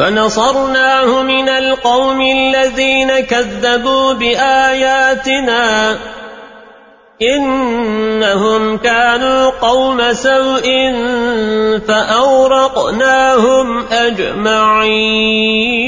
فنصرناه من القوم الذين كذبوا بآياتنا إنهم كانوا قوم سوء فأورقناهم أجمعين.